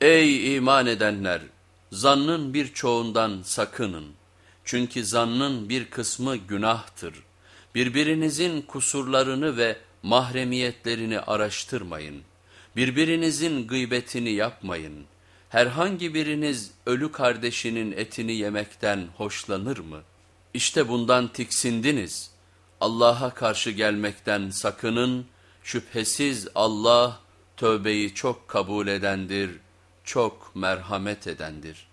Ey iman edenler! Zannın bir çoğundan sakının. Çünkü zannın bir kısmı günahtır. Birbirinizin kusurlarını ve mahremiyetlerini araştırmayın. Birbirinizin gıybetini yapmayın. Herhangi biriniz ölü kardeşinin etini yemekten hoşlanır mı? İşte bundan tiksindiniz. Allah'a karşı gelmekten sakının. Şüphesiz Allah tövbeyi çok kabul edendir, çok merhamet edendir.